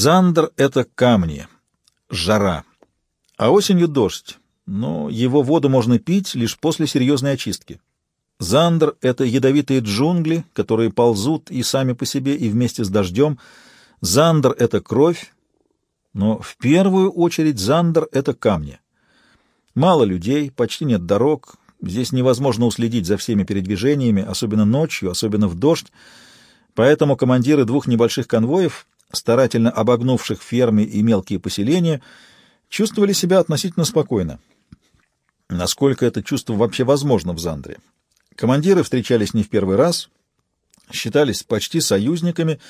Зандр — это камни, жара, а осенью дождь, но его воду можно пить лишь после серьезной очистки. Зандр — это ядовитые джунгли, которые ползут и сами по себе, и вместе с дождем. Зандр — это кровь, но в первую очередь Зандр — это камни. Мало людей, почти нет дорог, здесь невозможно уследить за всеми передвижениями, особенно ночью, особенно в дождь, поэтому командиры двух небольших конвоев, старательно обогнувших фермы и мелкие поселения, чувствовали себя относительно спокойно. Насколько это чувство вообще возможно в Зандре? Командиры встречались не в первый раз, считались почти союзниками,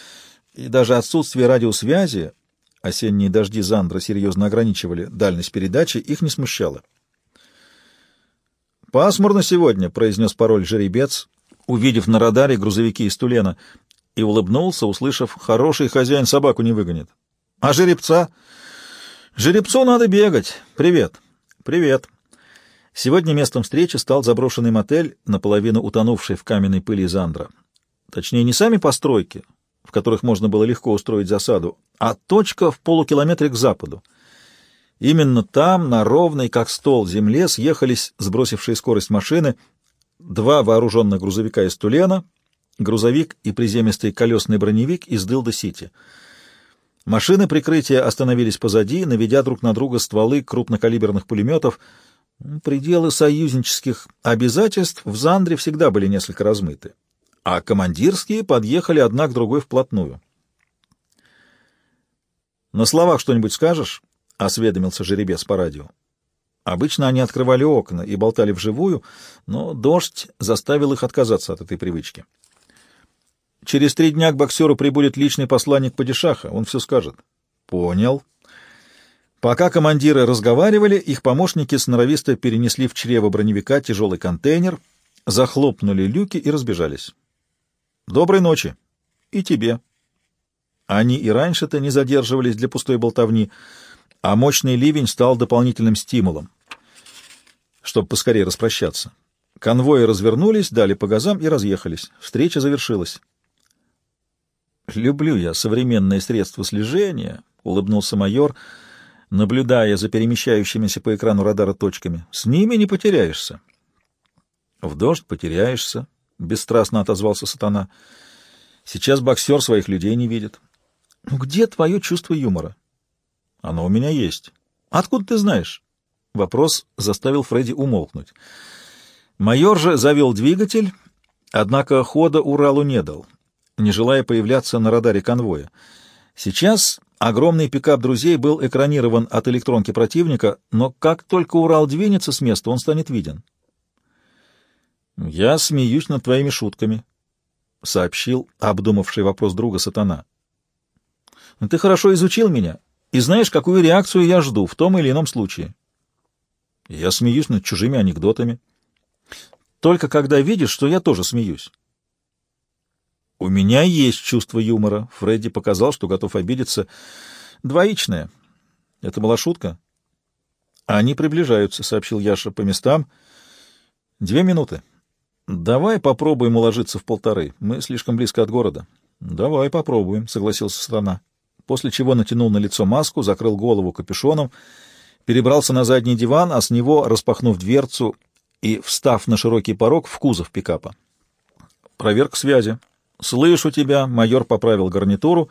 и даже отсутствие радиосвязи, осенние дожди Зандра серьезно ограничивали дальность передачи, их не смущало. «Пасмурно сегодня», — произнес пароль жеребец, увидев на радаре грузовики из Тулена, и улыбнулся, услышав, «Хороший хозяин собаку не выгонит». «А жеребца?» «Жеребцу надо бегать. Привет». «Привет». Сегодня местом встречи стал заброшенный мотель, наполовину утонувший в каменной пыли Зандра. Точнее, не сами постройки, в которых можно было легко устроить засаду, а точка в полукилометре к западу. Именно там, на ровной, как стол, земле съехались сбросившие скорость машины два вооруженных грузовика из Тулена, грузовик и приземистый колесный броневик из Дилда-Сити. Машины прикрытия остановились позади, наведя друг на друга стволы крупнокалиберных пулеметов — Пределы союзнических обязательств в Зандре всегда были несколько размыты, а командирские подъехали одна к другой вплотную. «На словах что-нибудь скажешь?» — осведомился жеребец по радио. Обычно они открывали окна и болтали вживую, но дождь заставил их отказаться от этой привычки. «Через три дня к боксеру прибудет личный посланник Падишаха, он все скажет». «Понял», Пока командиры разговаривали, их помощники сноровисто перенесли в чрево броневика тяжелый контейнер, захлопнули люки и разбежались. «Доброй ночи!» «И тебе!» Они и раньше-то не задерживались для пустой болтовни, а мощный ливень стал дополнительным стимулом, чтобы поскорее распрощаться. Конвои развернулись, дали по газам и разъехались. Встреча завершилась. «Люблю я современные средства слежения», — улыбнулся майор, — наблюдая за перемещающимися по экрану радара точками. С ними не потеряешься. — В дождь потеряешься, — бесстрастно отозвался сатана. — Сейчас боксер своих людей не видит. — Ну где твое чувство юмора? — Оно у меня есть. — Откуда ты знаешь? Вопрос заставил Фредди умолкнуть. Майор же завел двигатель, однако хода Уралу не дал, не желая появляться на радаре конвоя. Сейчас Огромный пикап друзей был экранирован от электронки противника, но как только Урал двинется с места, он станет виден. «Я смеюсь над твоими шутками», — сообщил обдумавший вопрос друга сатана. «Ты хорошо изучил меня и знаешь, какую реакцию я жду в том или ином случае». «Я смеюсь над чужими анекдотами». «Только когда видишь, что я тоже смеюсь». «У меня есть чувство юмора». Фредди показал, что готов обидеться. «Двоичное». Это была шутка. «Они приближаются», — сообщил Яша по местам. «Две минуты. Давай попробуем уложиться в полторы. Мы слишком близко от города». «Давай попробуем», — согласился страна. После чего натянул на лицо маску, закрыл голову капюшоном, перебрался на задний диван, а с него, распахнув дверцу и встав на широкий порог, в кузов пикапа. Проверка связи. «Слышу тебя», — майор поправил гарнитуру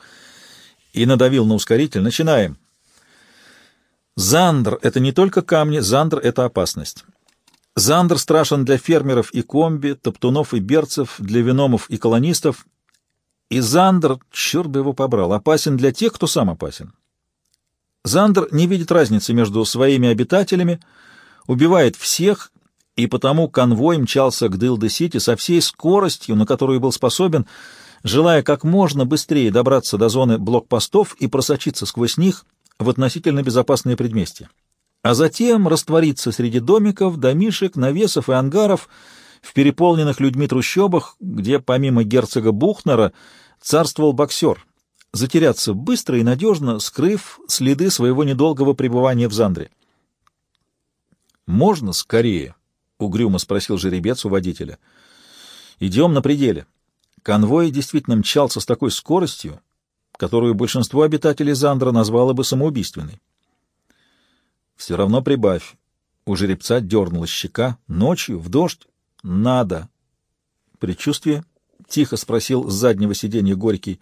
и надавил на ускоритель. «Начинаем». Зандр — это не только камни, Зандр — это опасность. Зандр страшен для фермеров и комби, топтунов и герцев, для веномов и колонистов. И Зандр, черт бы его побрал, опасен для тех, кто сам опасен. Зандр не видит разницы между своими обитателями, убивает всех и потому конвой мчался к Дилде-Сити со всей скоростью, на которую был способен, желая как можно быстрее добраться до зоны блокпостов и просочиться сквозь них в относительно безопасные предместья. А затем раствориться среди домиков, домишек, навесов и ангаров в переполненных людьми трущобах, где помимо герцога Бухнера царствовал боксер, затеряться быстро и надежно, скрыв следы своего недолгого пребывания в Зандре. «Можно скорее?» — угрюмо спросил жеребец у водителя. «Идем на пределе». Конвой действительно мчался с такой скоростью, которую большинство обитателей Зандра назвало бы самоубийственной. Все равно прибавь. У жеребца дернулась щека. Ночью, в дождь? Надо. Предчувствие? Тихо спросил с заднего сиденья Горький.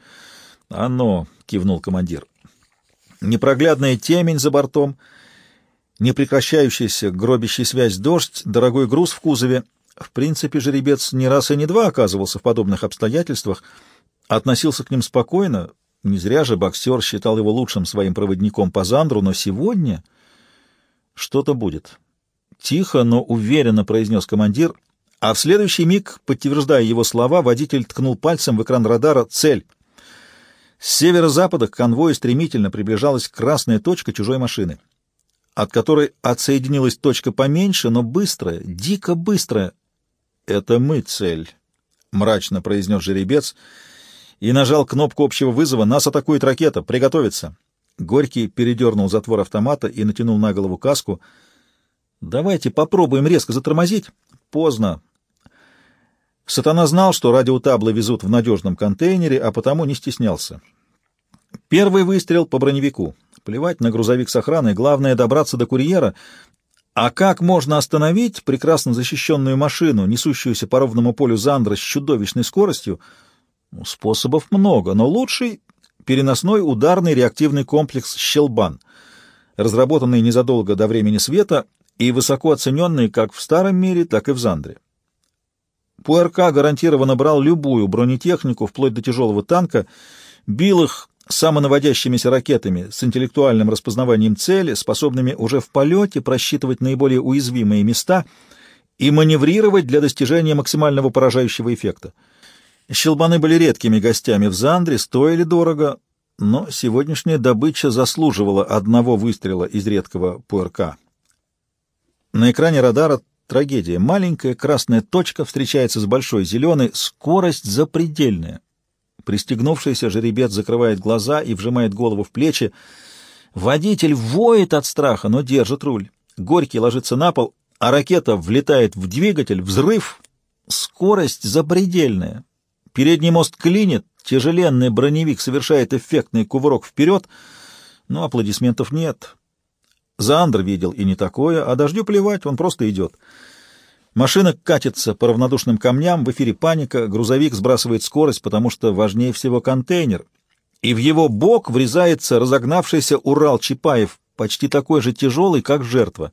Оно, кивнул командир. Непроглядная темень за бортом, непрекращающийся, гробящий связь дождь, дорогой груз в кузове. В принципе, жеребец не раз и не два оказывался в подобных обстоятельствах, относился к ним спокойно, не зря же боксер считал его лучшим своим проводником по Зандру, но сегодня что-то будет. Тихо, но уверенно произнес командир, а в следующий миг, подтверждая его слова, водитель ткнул пальцем в экран радара «Цель». С северо-запада к конвою стремительно приближалась красная точка чужой машины, от которой отсоединилась точка поменьше, но быстрая, дико быстрая. «Это мы цель», — мрачно произнес жеребец и нажал кнопку общего вызова «Нас атакует ракета! Приготовиться!» Горький передернул затвор автомата и натянул на голову каску. «Давайте попробуем резко затормозить». «Поздно». Сатана знал, что радиотаблы везут в надежном контейнере, а потому не стеснялся. Первый выстрел по броневику. Плевать на грузовик с охраной, главное — добраться до курьера. А как можно остановить прекрасно защищенную машину, несущуюся по ровному полю Зандра с чудовищной скоростью? Ну, способов много, но лучший — переносной ударный реактивный комплекс «Щелбан», разработанный незадолго до времени света и высоко оцененный как в старом мире, так и в Зандре. ПУРК гарантированно брал любую бронетехнику, вплоть до тяжелого танка, бил их самонаводящимися ракетами с интеллектуальным распознаванием цели, способными уже в полете просчитывать наиболее уязвимые места и маневрировать для достижения максимального поражающего эффекта. Щелбаны были редкими гостями в Зандре, стоили дорого, но сегодняшняя добыча заслуживала одного выстрела из редкого ПРК. На экране радара трагедия. Маленькая красная точка встречается с большой зеленой, скорость запредельная. Пристегнувшийся жеребец закрывает глаза и вжимает голову в плечи. Водитель воет от страха, но держит руль. Горький ложится на пол, а ракета влетает в двигатель, взрыв. Скорость запредельная. Передний мост клинит, тяжеленный броневик совершает эффектный кувырок вперед, но аплодисментов нет. Зандр видел и не такое, а дождю плевать, он просто идет. Машина катится по равнодушным камням, в эфире паника, грузовик сбрасывает скорость, потому что важнее всего контейнер. И в его бок врезается разогнавшийся Урал Чапаев, почти такой же тяжелый, как жертва.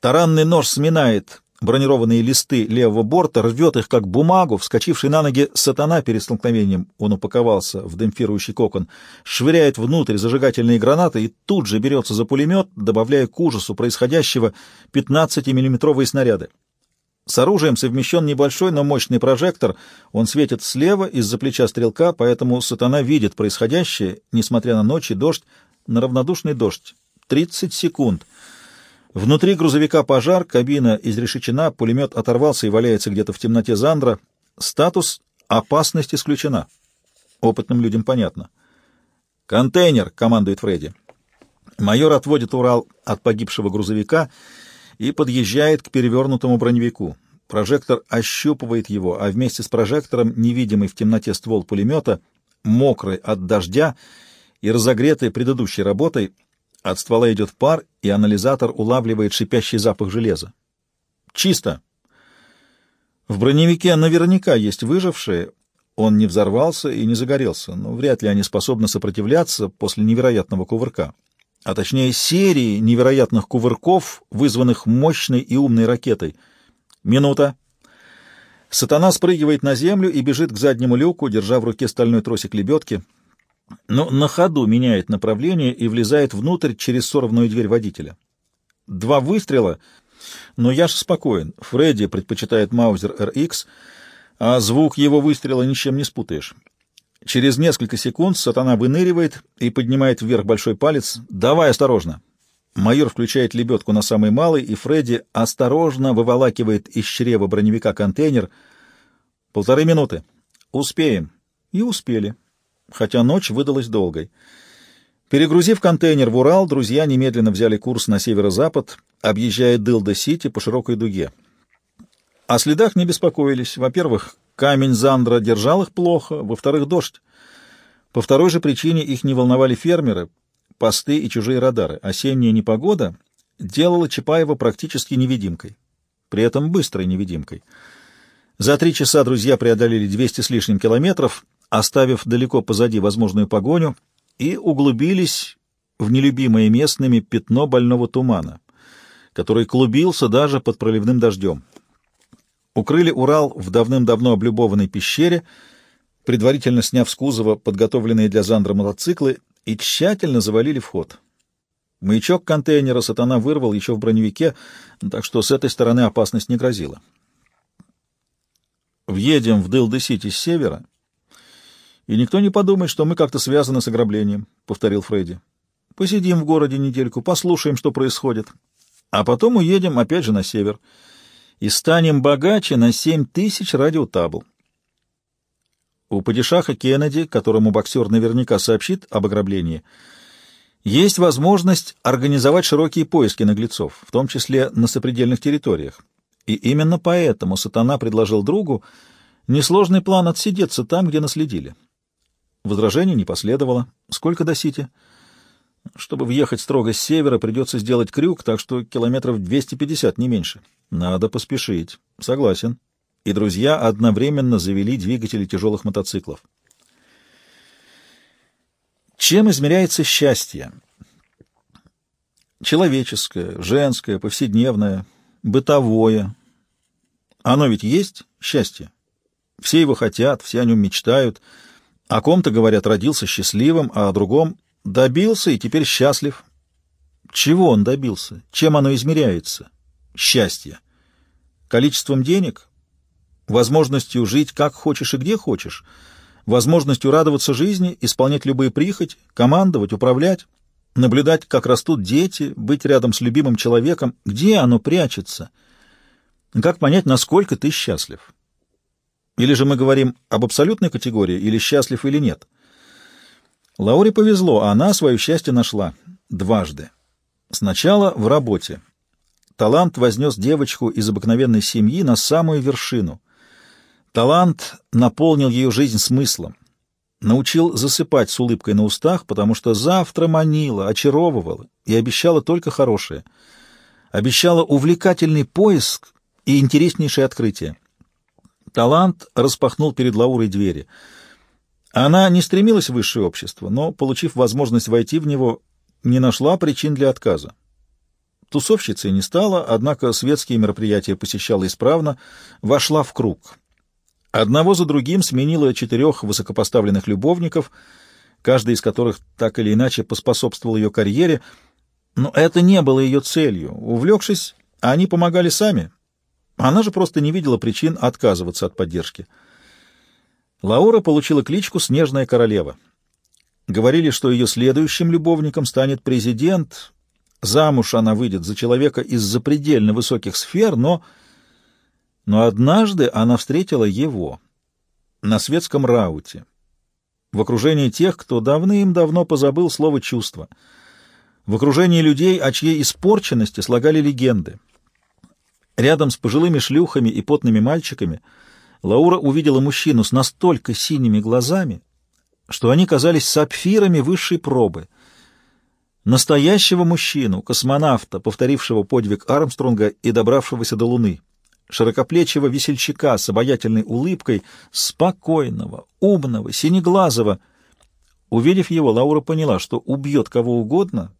Таранный нож сминает бронированные листы левого борта, рвет их как бумагу, вскочивший на ноги сатана перед столкновением, он упаковался в демпфирующий кокон, швыряет внутрь зажигательные гранаты и тут же берется за пулемет, добавляя к ужасу происходящего 15-миллиметровые снаряды. С оружием совмещен небольшой, но мощный прожектор. Он светит слева из-за плеча стрелка, поэтому сатана видит происходящее, несмотря на ночь и дождь, на равнодушный дождь. 30 секунд. Внутри грузовика пожар, кабина изрешечена, пулемет оторвался и валяется где-то в темноте Зандра. Статус «Опасность исключена». Опытным людям понятно. «Контейнер!» — командует Фредди. Майор отводит Урал от погибшего грузовика и подъезжает к перевернутому броневику. Прожектор ощупывает его, а вместе с прожектором невидимый в темноте ствол пулемета, мокрый от дождя и разогретый предыдущей работой, от ствола идет пар, и анализатор улавливает шипящий запах железа. Чисто. В броневике наверняка есть выжившие. Он не взорвался и не загорелся, но вряд ли они способны сопротивляться после невероятного кувырка. А точнее серии невероятных кувырков, вызванных мощной и умной ракетой. Минута. Сатана спрыгивает на землю и бежит к заднему люку, держа в руке стальной тросик лебедки — но на ходу меняет направление и влезает внутрь через сорванную дверь водителя. Два выстрела, но я же спокоен. Фредди предпочитает Маузер RX, а звук его выстрела ничем не спутаешь. Через несколько секунд сатана выныривает и поднимает вверх большой палец. «Давай осторожно!» Майор включает лебедку на самый малый, и Фредди осторожно выволакивает из чрева броневика контейнер. «Полторы минуты. Успеем». И успели хотя ночь выдалась долгой. Перегрузив контейнер в Урал, друзья немедленно взяли курс на северо-запад, объезжая Дылда-Сити по широкой дуге. О следах не беспокоились. Во-первых, камень Зандра держал их плохо, во-вторых, дождь. По второй же причине их не волновали фермеры, посты и чужие радары. Осенняя непогода делала Чапаева практически невидимкой, при этом быстрой невидимкой. За три часа друзья преодолели 200 с лишним километров, оставив далеко позади возможную погоню, и углубились в нелюбимое местными пятно больного тумана, который клубился даже под проливным дождем. Укрыли Урал в давным-давно облюбованной пещере — предварительно сняв с кузова подготовленные для Зандра мотоциклы, и тщательно завалили вход. Маячок контейнера сатана вырвал еще в броневике, так что с этой стороны опасность не грозила. «Въедем в Дилды-Сити с севера, и никто не подумает, что мы как-то связаны с ограблением», — повторил Фредди. «Посидим в городе недельку, послушаем, что происходит, а потом уедем опять же на север и станем богаче на семь тысяч радиотабл». У падишаха Кеннеди, которому боксер наверняка сообщит об ограблении, есть возможность организовать широкие поиски наглецов, в том числе на сопредельных территориях. И именно поэтому сатана предложил другу несложный план отсидеться там, где наследили. Возражений не последовало. Сколько до Сити? Чтобы въехать строго с севера, придется сделать крюк, так что километров 250, не меньше. Надо поспешить. Согласен и друзья одновременно завели двигатели тяжелых мотоциклов. Чем измеряется счастье? Человеческое, женское, повседневное, бытовое. Оно ведь есть счастье. Все его хотят, все о нем мечтают. О ком-то, говорят, родился счастливым, а о другом добился и теперь счастлив. Чего он добился? Чем оно измеряется? Счастье. Количеством денег? возможностью жить как хочешь и где хочешь, возможностью радоваться жизни, исполнять любые прихоти, командовать, управлять, наблюдать, как растут дети, быть рядом с любимым человеком, где оно прячется, как понять, насколько ты счастлив. Или же мы говорим об абсолютной категории, или счастлив, или нет. Лауре повезло, а она свое счастье нашла дважды. Сначала в работе. Талант вознес девочку из обыкновенной семьи на самую вершину. Талант наполнил ее жизнь смыслом, научил засыпать с улыбкой на устах, потому что завтра манила, очаровывала и обещала только хорошее. Обещала увлекательный поиск и интереснейшее открытие. Талант распахнул перед Лаурой двери. Она не стремилась в высшее общество, но, получив возможность войти в него, не нашла причин для отказа. Тусовщицей не стала, однако светские мероприятия посещала исправно, вошла в круг — Одного за другим сменила четырех высокопоставленных любовников, каждый из которых так или иначе поспособствовал ее карьере, но это не было ее целью. Увлекшись, они помогали сами. Она же просто не видела причин отказываться от поддержки. Лаура получила кличку «Снежная королева». Говорили, что ее следующим любовником станет президент. Замуж она выйдет за человека из запредельно высоких сфер, но но однажды она встретила его на светском рауте, в окружении тех, кто давным-давно позабыл слово «чувство», в окружении людей, о чьей испорченности слагали легенды. Рядом с пожилыми шлюхами и потными мальчиками Лаура увидела мужчину с настолько синими глазами, что они казались сапфирами высшей пробы. Настоящего мужчину, космонавта, повторившего подвиг Армстронга и добравшегося до Луны широкоплечего весельчака с обаятельной улыбкой, спокойного, умного, синеглазого. Увидев его, Лаура поняла, что убьет кого угодно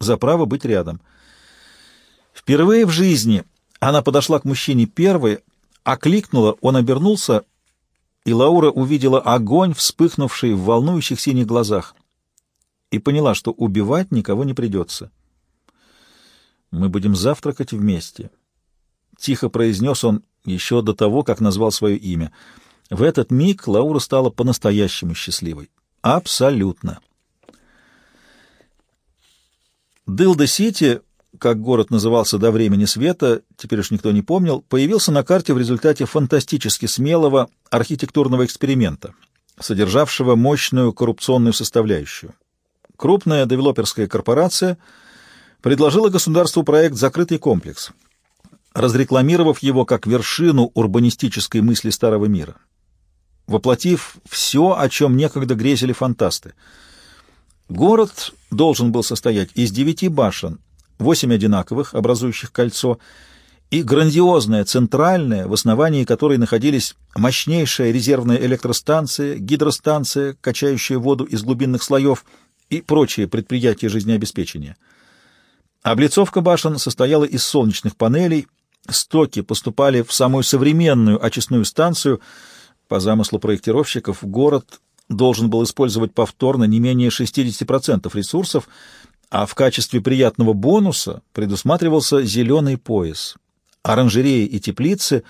за право быть рядом. Впервые в жизни она подошла к мужчине первой, окликнула, он обернулся, и Лаура увидела огонь, вспыхнувший в волнующих синих глазах, и поняла, что убивать никого не придется. «Мы будем завтракать вместе», Тихо произнес он еще до того, как назвал свое имя. В этот миг Лаура стала по-настоящему счастливой. Абсолютно. Дилда-Сити, как город назывался до времени света, теперь уж никто не помнил, появился на карте в результате фантастически смелого архитектурного эксперимента, содержавшего мощную коррупционную составляющую. Крупная девелоперская корпорация предложила государству проект «Закрытый комплекс», разрекламировав его как вершину урбанистической мысли старого мира. воплотив все, о чем некогда грезили фантасты. Город должен был состоять из девяти башен, восемь одинаковых, образующих кольцо, и грандиозная центральная, в основании которой находились мощнейшая резервная электростанция, гидростанция, качающая воду из глубинных слоев и прочие предприятия жизнеобеспечения. Облицовка башен состояла из солнечных панелей, стоки поступали в самую современную очистную станцию. По замыслу проектировщиков город должен был использовать повторно не менее 60% ресурсов, а в качестве приятного бонуса предусматривался зеленый пояс оранжереи и теплицы,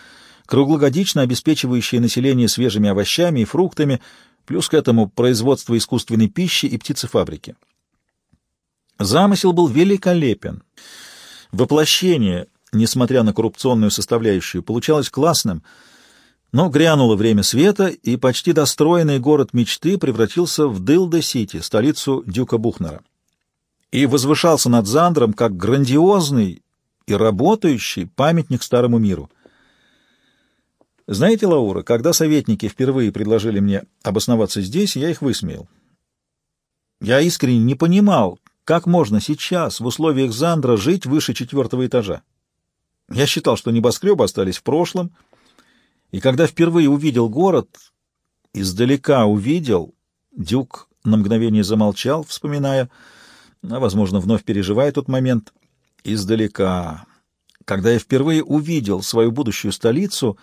круглогодично обеспечивающие население свежими овощами и фруктами, плюс к этому производство искусственной пищи и птицефабрики. Замысел был великолепен. Воплощение, несмотря на коррупционную составляющую, получалось классным, но грянуло время света, и почти достроенный город мечты превратился в Дилда-Сити, столицу Дюка Бухнера. И возвышался над Зандром как грандиозный и работающий памятник старому миру. Знаете, Лаура, когда советники впервые предложили мне обосноваться здесь, я их высмеял. Я искренне не понимал, как можно сейчас в условиях Зандра жить выше четвертого этажа. Я считал, что небоскребы остались в прошлом, и когда впервые увидел город, издалека увидел, Дюк на мгновение замолчал, вспоминая, а, возможно, вновь переживая тот момент, издалека. Когда я впервые увидел свою будущую столицу,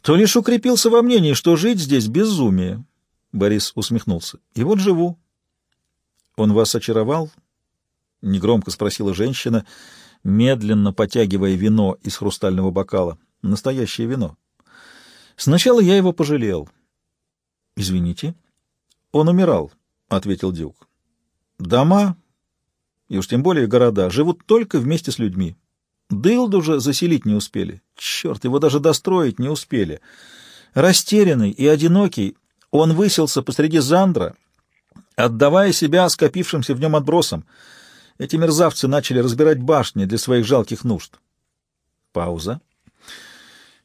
то лишь укрепился во мнении, что жить здесь безумие. Борис усмехнулся. И вот живу. Он вас очаровал? Негромко спросила женщина, медленно потягивая вино из хрустального бокала. Настоящее вино. Сначала я его пожалел. Извините. Он умирал, ответил Дюк. Дома и уж тем более города, живут только вместе с людьми. Дылду же заселить не успели. Черт, его даже достроить не успели. Растерянный и одинокий, он выселся посреди Зандра, отдавая себя скопившимся в нем отбросам. Эти мерзавцы начали разбирать башни для своих жалких нужд. Пауза.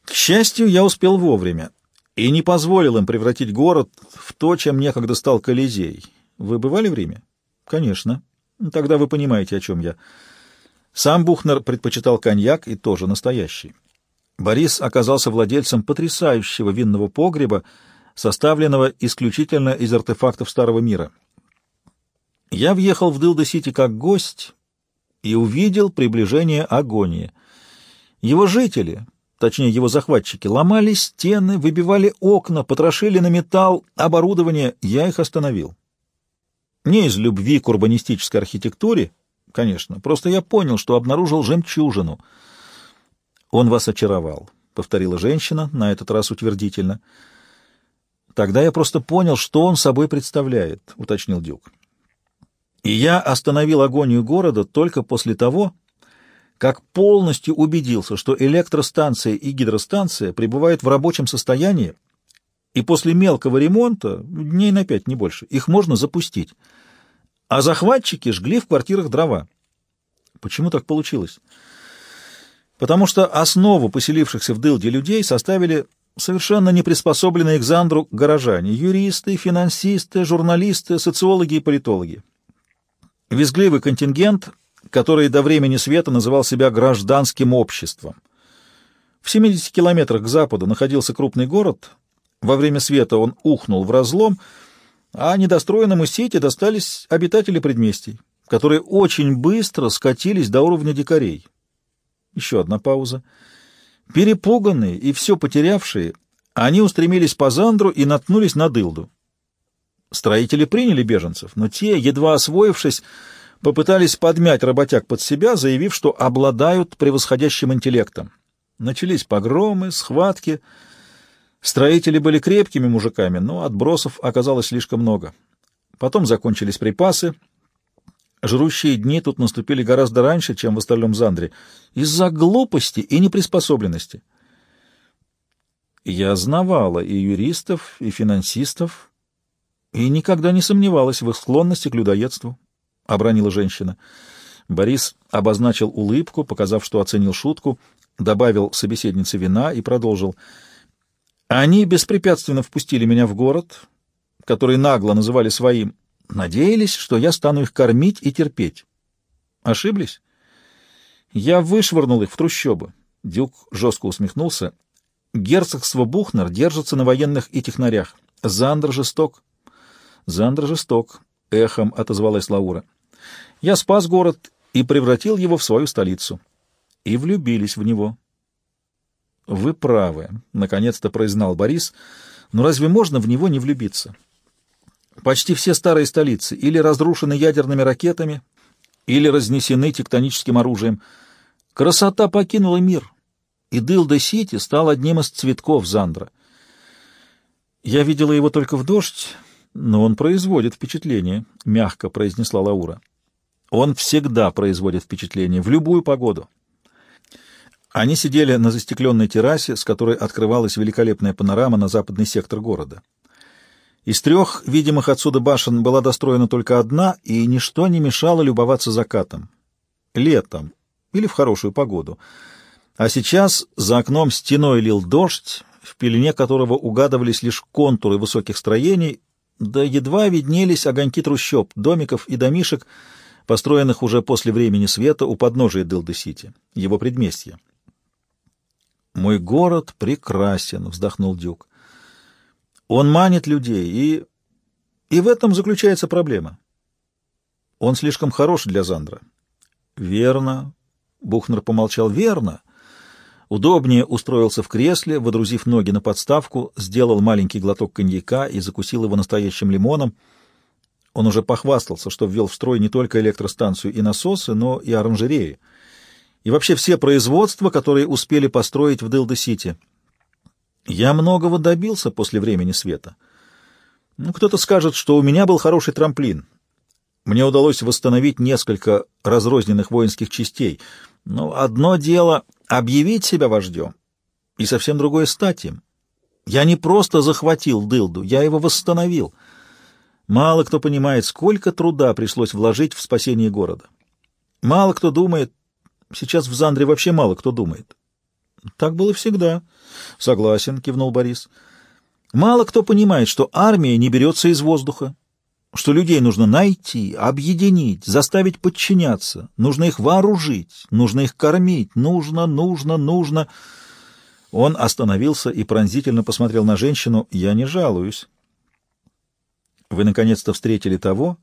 К счастью, я успел вовремя и не позволил им превратить город в то, чем некогда стал Колизей. Вы бывали в Риме? Конечно. Тогда вы понимаете, о чем я. Сам Бухнер предпочитал коньяк и тоже настоящий. Борис оказался владельцем потрясающего винного погреба, составленного исключительно из артефактов Старого мира. Я въехал в Дилда-Сити как гость и увидел приближение агонии. Его жители, точнее его захватчики, ломали стены, выбивали окна, потрошили на металл оборудование. Я их остановил. Не из любви к урбанистической архитектуре, конечно, просто я понял, что обнаружил жемчужину. «Он вас очаровал», — повторила женщина, на этот раз утвердительно. «Тогда я просто понял, что он собой представляет», — уточнил Дюк. «И я остановил агонию города только после того, как полностью убедился, что электростанция и гидростанция пребывают в рабочем состоянии и после мелкого ремонта, дней на пять, не больше, их можно запустить. А захватчики жгли в квартирах дрова. Почему так получилось? Потому что основу поселившихся в Дылде людей составили совершенно неприспособленные к Зандру горожане, юристы, финансисты, журналисты, социологи и политологи. Визгливый контингент, который до времени света называл себя гражданским обществом. В 70 километрах к западу находился крупный город, во время света он ухнул в разлом, а недостроенному сети достались обитатели предместий, которые очень быстро скатились до уровня дикарей. Еще одна пауза. Перепуганные и все потерявшие, они устремились по Зандру и наткнулись на дылду. Строители приняли беженцев, но те, едва освоившись, попытались подмять работяг под себя, заявив, что обладают превосходящим интеллектом. Начались погромы, схватки — Строители были крепкими мужиками, но отбросов оказалось слишком много. Потом закончились припасы. Жрущие дни тут наступили гораздо раньше, чем в остальном Зандре, из-за глупости и неприспособленности. Я знавала и юристов, и финансистов, и никогда не сомневалась в их склонности к людоедству, — обронила женщина. Борис обозначил улыбку, показав, что оценил шутку, добавил собеседнице вина и продолжил — Они беспрепятственно впустили меня в город, который нагло называли своим, надеялись, что я стану их кормить и терпеть. Ошиблись? Я вышвырнул их в трущобы. Дюк жестко усмехнулся. Герцогство Бухнер держится на военных и технарях. Зандер жесток. Зандер жесток, — эхом отозвалась Лаура. Я спас город и превратил его в свою столицу. И влюбились в него. Вы правы, — наконец-то произзнал Борис. Но разве можно в него не влюбиться? Почти все старые столицы или разрушены ядерными ракетами, или разнесены тектоническим оружием. Красота покинула мир, и Дилда-Сити стал одним из цветков Зандра. Я видела его только в дождь, но он производит впечатление, — мягко произнесла Лаура. Он всегда производит впечатление, в любую погоду. Они сидели на застекленной террасе, с которой открывалась великолепная панорама на западный сектор города. Из трех видимых отсюда башен была достроена только одна, и ничто не мешало любоваться закатом. Летом или в хорошую погоду. А сейчас за окном стеной лил дождь, в пелене которого угадывались лишь контуры высоких строений, да едва виднелись огоньки трущоб, домиков и домишек, построенных уже после времени света у подножия Дилды-Сити, его предместья. «Мой город прекрасен», — вздохнул Дюк. Он манит людей, и... И в этом заключается проблема. Он слишком хорош для Зандра. Верно. Бухнер помолчал. Верно. Удобнее устроился в кресле, водрузив ноги на подставку, сделал маленький глоток коньяка и закусил его настоящим лимоном. Он уже похвастался, что ввел в строй не только электростанцию и насосы, но и оранжереи. И вообще все производства, которые успели построить в Дилда-Сити — я многого добился после времени света. Ну, кто-то скажет, что у меня был хороший трамплин. Мне удалось восстановить несколько разрозненных воинских частей. Но одно дело — объявить себя вождем, и совсем другое — стать им. Я не просто захватил дылду, я его восстановил. Мало кто понимает, сколько труда пришлось вложить в спасение города. Мало кто думает, сейчас в Зандре вообще мало кто думает. Так было всегда. Согласен, кивнул Борис. Мало кто понимает, что армия не берется из воздуха, что людей нужно найти, объединить, заставить подчиняться, нужно их вооружить, нужно их кормить, нужно, нужно, нужно. Он остановился и пронзительно посмотрел на женщину. «Я не жалуюсь. Вы наконец-то встретили того,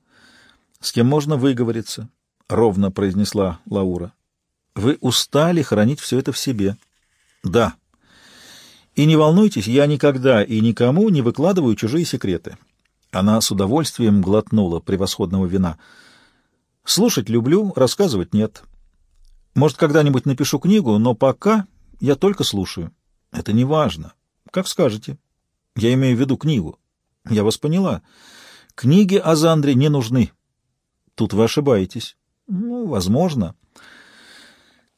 с кем можно выговориться», — ровно произнесла Лаура. «Вы устали хранить все это в себе». Да. И не волнуйтесь, я никогда и никому не выкладываю чужие секреты. Она с удовольствием глотнула превосходного вина. Слушать люблю, рассказывать нет. Может, когда-нибудь напишу книгу, но пока я только слушаю. Это не важно. Как скажете. Я имею в виду книгу. Я вас поняла. Книги о Зандре не нужны. Тут вы ошибаетесь. Ну, возможно.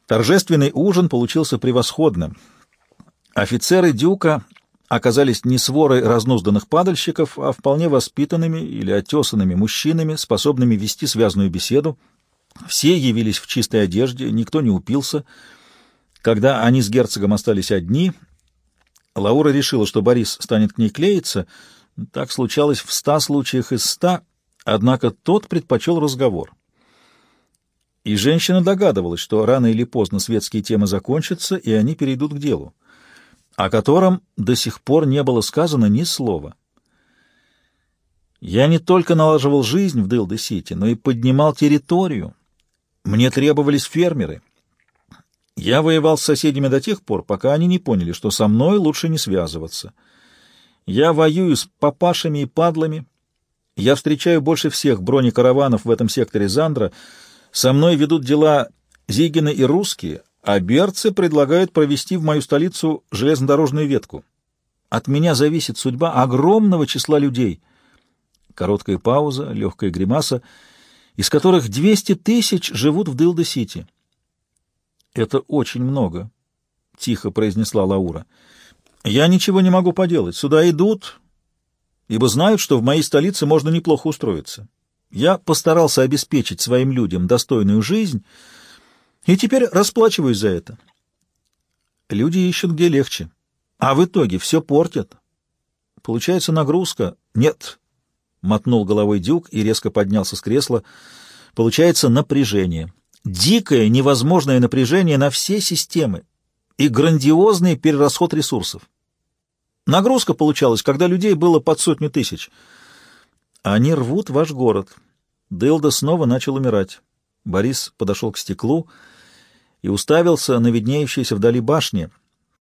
Торжественный ужин получился превосходным. Офицеры Дюка оказались не сворой разнузданных падальщиков, а вполне воспитанными или отесанными мужчинами, способными вести связную беседу. Все явились в чистой одежде, никто не упился. Когда они с герцогом остались одни, Лаура решила, что Борис станет к ней клеиться. Так случалось в ста случаях из ста, однако тот предпочел разговор. И женщина догадывалась, что рано или поздно светские темы закончатся, и они перейдут к делу, о котором до сих пор не было сказано ни слова. Я не только налаживал жизнь в Дилде-Сити, но и поднимал территорию. Мне требовались фермеры. Я воевал с соседями до тех пор, пока они не поняли, что со мной лучше не связываться. Я воюю с папашами и падлами. Я встречаю больше всех бронекараванов в этом секторе Зандра — со мной ведут дела Зигины и русские, а берцы предлагают провести в мою столицу железнодорожную ветку. От меня зависит судьба огромного числа людей. Короткая пауза, легкая гримаса, из которых 200 тысяч живут в Дилда-Сити. «Это очень много», — тихо произнесла Лаура. «Я ничего не могу поделать. Сюда идут, ибо знают, что в моей столице можно неплохо устроиться. Я постарался обеспечить своим людям достойную жизнь и теперь расплачиваюсь за это. Люди ищут где легче. А в итоге все портят. Получается нагрузка. Нет, — мотнул головой Дюк и резко поднялся с кресла. Получается напряжение. Дикое, невозможное напряжение на все системы и грандиозный перерасход ресурсов. Нагрузка получалась, когда людей было под сотню тысяч. Они рвут ваш город. Дылда снова начал умирать. Борис подошел к стеклу и уставился на виднеющиеся вдали башни.